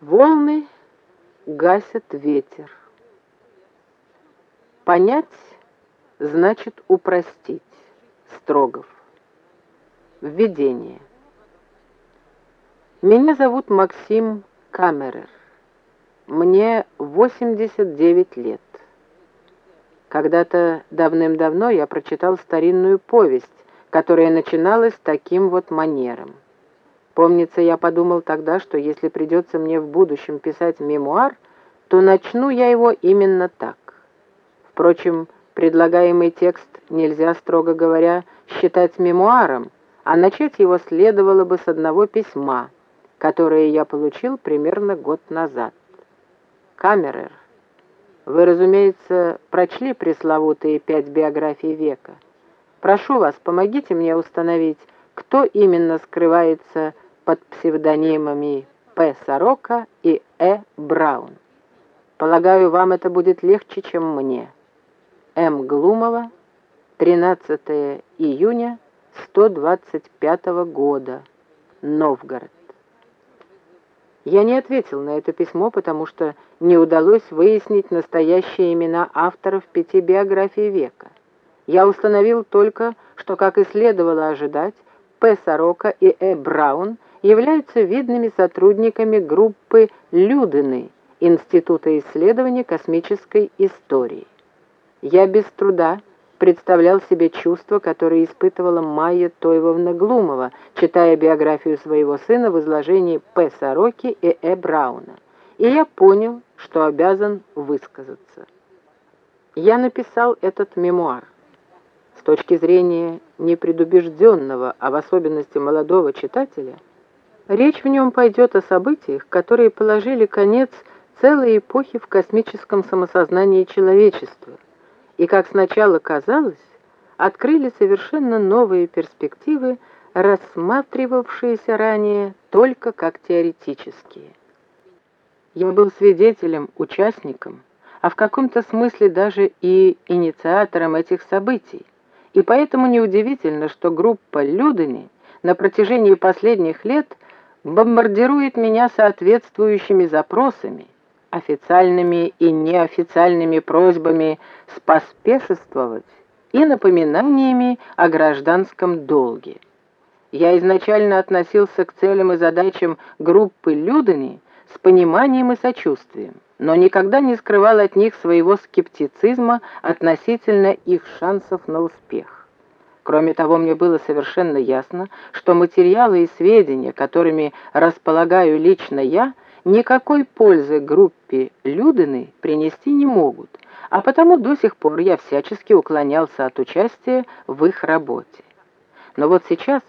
Волны гасят ветер. Понять значит упростить. Строгов. Введение. Меня зовут Максим Камерер. Мне 89 лет. Когда-то давным-давно я прочитал старинную повесть, которая начиналась таким вот манером. Помнится, я подумал тогда, что если придется мне в будущем писать мемуар, то начну я его именно так. Впрочем, предлагаемый текст нельзя, строго говоря, считать мемуаром, а начать его следовало бы с одного письма, которое я получил примерно год назад. Камерер, вы, разумеется, прочли пресловутые пять биографий века. Прошу вас, помогите мне установить, кто именно скрывается под псевдонимами П. Сорока и Э. Браун. Полагаю, вам это будет легче, чем мне. М. Глумова, 13 июня 125 года, Новгород. Я не ответил на это письмо, потому что не удалось выяснить настоящие имена авторов пяти биографий века. Я установил только, что, как и следовало ожидать, П. Сорока и Э. Браун являются видными сотрудниками группы «Людыны» Института исследования космической истории. Я без труда представлял себе чувство, которое испытывала Майя Тойвовна Глумова, читая биографию своего сына в изложении П. Сороки и Э. Брауна. И я понял, что обязан высказаться. Я написал этот мемуар. С точки зрения непредубежденного, а в особенности молодого читателя – Речь в нем пойдет о событиях, которые положили конец целой эпохе в космическом самосознании человечества, и, как сначала казалось, открыли совершенно новые перспективы, рассматривавшиеся ранее только как теоретические. Я был свидетелем, участником, а в каком-то смысле даже и инициатором этих событий, и поэтому неудивительно, что группа Людани на протяжении последних лет – бомбардирует меня соответствующими запросами, официальными и неофициальными просьбами споспешествовать и напоминаниями о гражданском долге. Я изначально относился к целям и задачам группы Людани с пониманием и сочувствием, но никогда не скрывал от них своего скептицизма относительно их шансов на успех. Кроме того, мне было совершенно ясно, что материалы и сведения, которыми располагаю лично я, никакой пользы группе Людыны принести не могут, а потому до сих пор я всячески уклонялся от участия в их работе. Но вот сейчас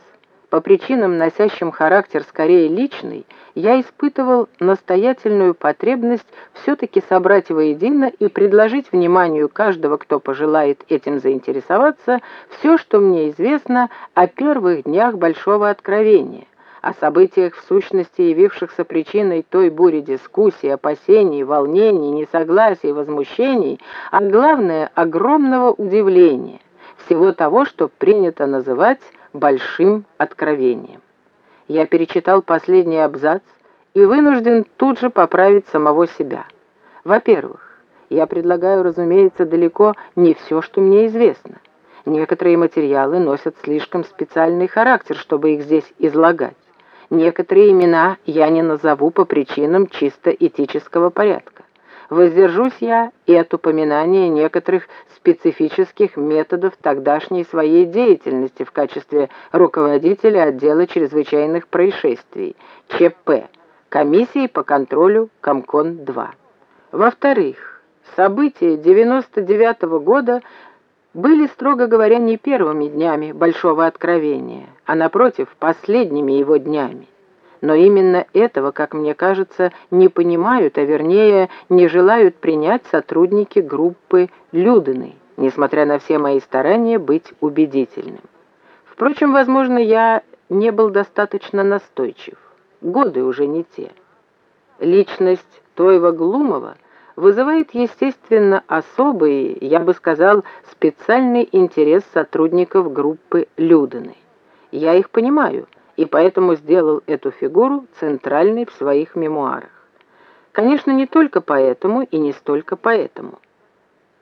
по причинам, носящим характер скорее личный, я испытывал настоятельную потребность все-таки собрать воедино и предложить вниманию каждого, кто пожелает этим заинтересоваться, все, что мне известно о первых днях Большого Откровения, о событиях в сущности, явившихся причиной той бури дискуссий, опасений, волнений, несогласий, возмущений, а главное — огромного удивления, всего того, что принято называть большим откровением. Я перечитал последний абзац и вынужден тут же поправить самого себя. Во-первых, я предлагаю, разумеется, далеко не все, что мне известно. Некоторые материалы носят слишком специальный характер, чтобы их здесь излагать. Некоторые имена я не назову по причинам чисто этического порядка. Воздержусь я и от упоминания некоторых специфических методов тогдашней своей деятельности в качестве руководителя отдела чрезвычайных происшествий, ЧП, комиссии по контролю Комкон-2. Во-вторых, события 99 -го года были, строго говоря, не первыми днями Большого Откровения, а, напротив, последними его днями. Но именно этого, как мне кажется, не понимают, а вернее не желают принять сотрудники группы Людыны, несмотря на все мои старания быть убедительным. Впрочем, возможно, я не был достаточно настойчив. Годы уже не те. Личность Тойва Глумова вызывает, естественно, особый, я бы сказал, специальный интерес сотрудников группы Людыны. Я их понимаю – и поэтому сделал эту фигуру центральной в своих мемуарах. Конечно, не только поэтому и не столько поэтому.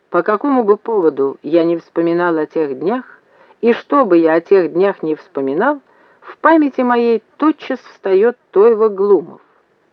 По какому бы поводу я не вспоминал о тех днях, и что бы я о тех днях не вспоминал, в памяти моей тотчас встает Тойва Глумов.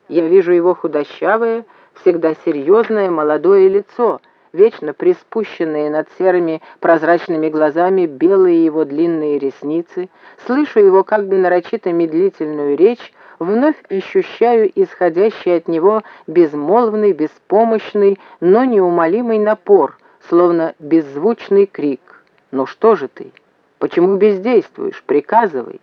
Я вижу его худощавое, всегда серьезное молодое лицо, вечно приспущенные над серыми прозрачными глазами белые его длинные ресницы, слышу его как бы нарочито медлительную речь, вновь ощущаю исходящий от него безмолвный, беспомощный, но неумолимый напор — словно беззвучный крик. «Ну что же ты? Почему бездействуешь? Приказывай!»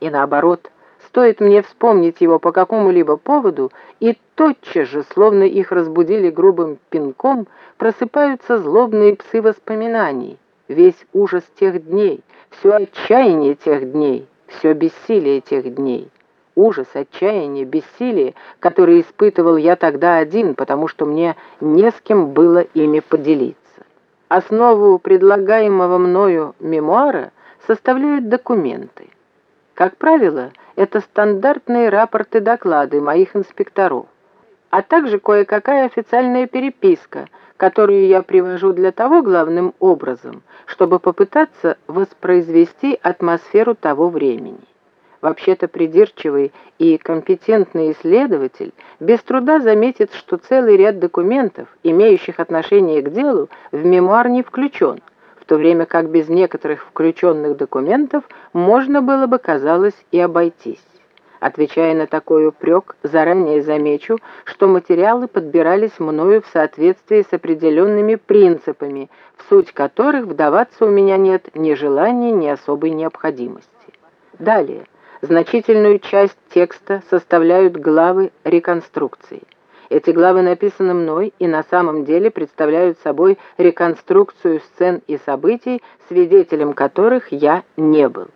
И наоборот, стоит мне вспомнить его по какому-либо поводу, и тотчас же, словно их разбудили грубым пинком, просыпаются злобные псы воспоминаний, весь ужас тех дней, все отчаяние тех дней, все бессилие тех дней. Ужас, отчаяние, бессилие, которые испытывал я тогда один, потому что мне не с кем было ими поделиться. Основу предлагаемого мною мемуара составляют документы. Как правило, это стандартные рапорты-доклады моих инспекторов, а также кое-какая официальная переписка, которую я привожу для того главным образом, чтобы попытаться воспроизвести атмосферу того времени. Вообще-то придирчивый и компетентный исследователь без труда заметит, что целый ряд документов, имеющих отношение к делу, в мемуар не включен, в то время как без некоторых включенных документов можно было бы, казалось, и обойтись. Отвечая на такой упрек, заранее замечу, что материалы подбирались мною в соответствии с определенными принципами, в суть которых вдаваться у меня нет ни желания, ни особой необходимости. Далее. Значительную часть текста составляют главы реконструкции. Эти главы написаны мной и на самом деле представляют собой реконструкцию сцен и событий, свидетелем которых я не был.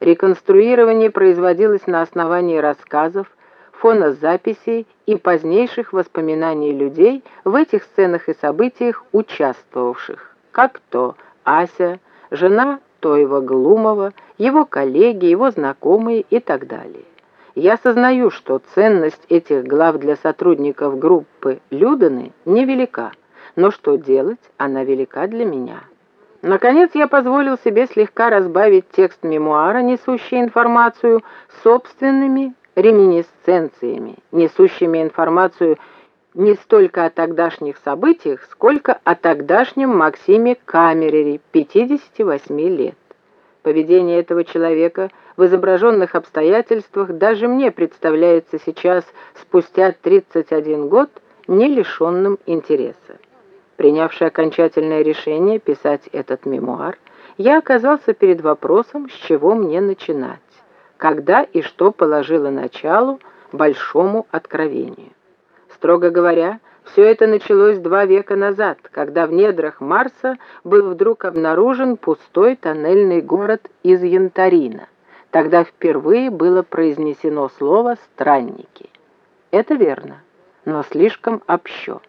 Реконструирование производилось на основании рассказов, фонозаписей и позднейших воспоминаний людей в этих сценах и событиях участвовавших, как то Ася, жена Тоева Глумова, его коллеги, его знакомые и так далее. Я сознаю, что ценность этих глав для сотрудников группы Люданы невелика, но что делать, она велика для меня. Наконец я позволил себе слегка разбавить текст мемуара, несущий информацию, собственными реминисценциями, несущими информацию не столько о тогдашних событиях, сколько о тогдашнем Максиме Камерере, 58 лет. Поведение этого человека в изображенных обстоятельствах даже мне представляется сейчас, спустя 31 год, не лишенным интереса. Принявший окончательное решение писать этот мемуар, я оказался перед вопросом, с чего мне начинать, когда и что положило началу большому откровению. Строго говоря, все это началось два века назад, когда в недрах Марса был вдруг обнаружен пустой тоннельный город из Янтарина. Тогда впервые было произнесено слово «странники». Это верно, но слишком общо.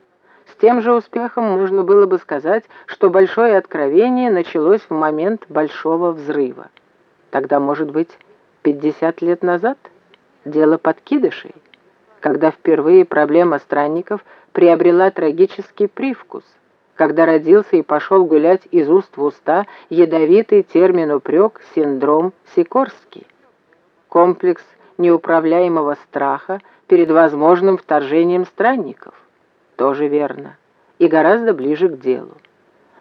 Тем же успехом можно было бы сказать, что большое откровение началось в момент большого взрыва. Тогда, может быть, 50 лет назад? Дело подкидышей когда впервые проблема странников приобрела трагический привкус, когда родился и пошел гулять из уст в уста ядовитый термин упрек «синдром Сикорский». Комплекс неуправляемого страха перед возможным вторжением странников. Тоже верно. И гораздо ближе к делу.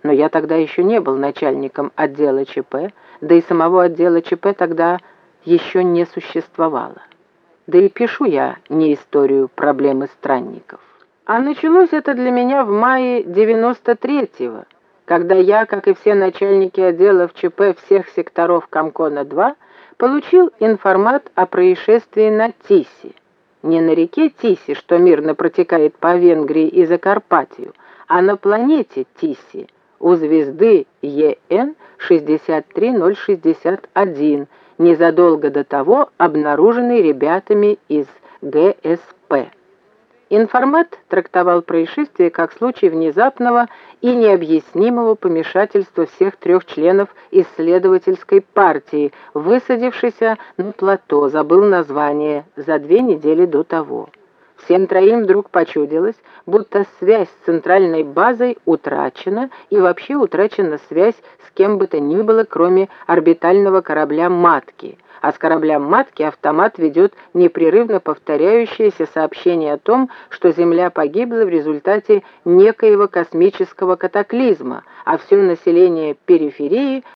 Но я тогда еще не был начальником отдела ЧП, да и самого отдела ЧП тогда еще не существовало. Да и пишу я не историю проблемы странников. А началось это для меня в мае 93-го, когда я, как и все начальники отделов ЧП всех секторов Комкона-2, получил информат о происшествии на Тисе. Не на реке Тиси, что мирно протекает по Венгрии и Закарпатью, а на планете Тиси, у звезды ЕН 63061, незадолго до того обнаруженный ребятами из ГСП. Информат трактовал происшествие как случай внезапного и необъяснимого помешательства всех трех членов исследовательской партии, высадившейся на плато, забыл название, за две недели до того. Всем троим вдруг почудилось, будто связь с центральной базой утрачена, и вообще утрачена связь с кем бы то ни было, кроме орбитального корабля «Матки», а с корабля «Матки» автомат ведет непрерывно повторяющееся сообщение о том, что Земля погибла в результате некоего космического катаклизма, а все население периферии